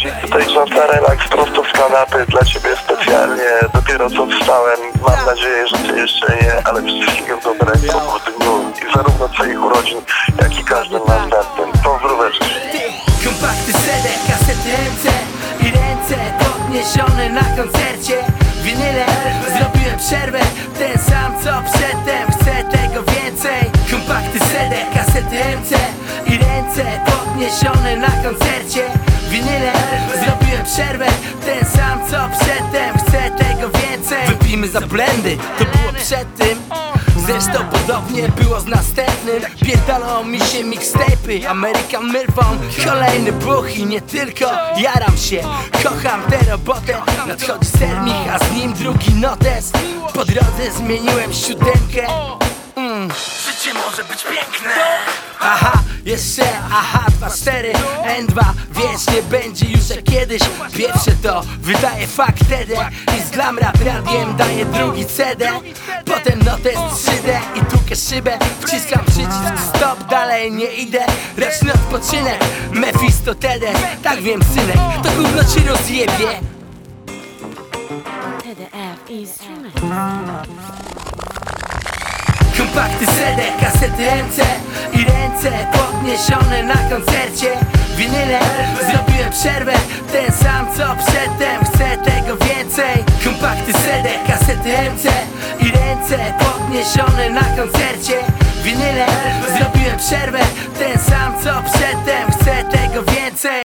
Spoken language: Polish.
Dzik tutaj czas na relaks prosto z kanapy Dla ciebie specjalnie, dopiero co wstałem. Mam nadzieję, że ty jeszcze nie Ale wszystkiego dobrego po dniu I zarówno twoich urodzin, jak i każdym następnym Pozdróweczki Kompakty CD, kasety MC i ręce podniesione na koncercie. Winyle, zrobiłem przerwę, ten sam co przedtem, chcę tego więcej. Kompakty CD, kasety MC i ręce podniesione na koncercie przerwę, ten sam co przedtem, chcę tego więcej. Wypijmy za blendy, to było przed tym. Zresztą podobnie było z następnym. Pierdolą mi się mixtape'y. American Myrfon Kolejny buch i nie tylko. Jaram się, kocham tę robotę. Nadchodzi sermich, a z nim drugi notes. Po drodze zmieniłem siódemkę. Mm. Życie może być piękne Aha, jeszcze aha, 2, 4 N2, wiesz, nie będzie już jak kiedyś. Pierwsze to wydaje fakt wtedy I z glam radiem daję drugi CD Potem notes 3D i tukę szybę. Wciskam przycisk stop, dalej nie idę. Roczny odpoczynek, Mephisto Tede Tak wiem synek, to gówno ci rozjebie. TDF Instruments. Kompakty CD, kasety MC i ręce podniesione na koncercie. Winyle, zrobiłem przerwę, ten sam co przedtem, chcę tego więcej. Kompakty CD, kasety MC i ręce podniesione na koncercie. Winyle, zrobiłem przerwę, ten sam co przedtem,